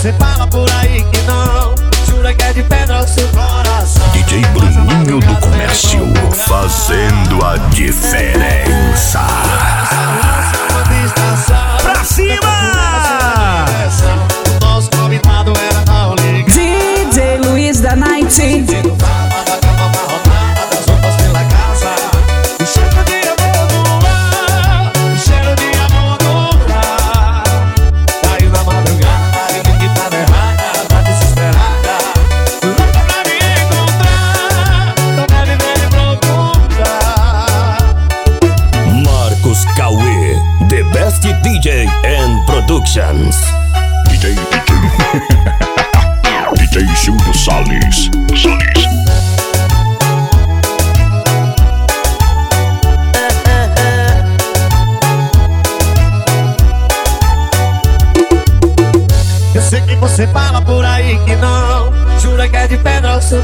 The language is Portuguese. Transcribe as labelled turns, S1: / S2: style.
S1: você fala por aí que não. Jura que é de pedra o seu coração.
S2: DJ Bruninho do Comércio Fazendo a diferença.
S1: Pra
S3: cima!
S1: O nosso convidado era legal
S4: DJ Luiz da Night.
S2: DJ and Productions
S5: DJ DJ Júlio Salles. Salles.
S1: Eu sei que você fala por aí que não Jura que é de pedra o seu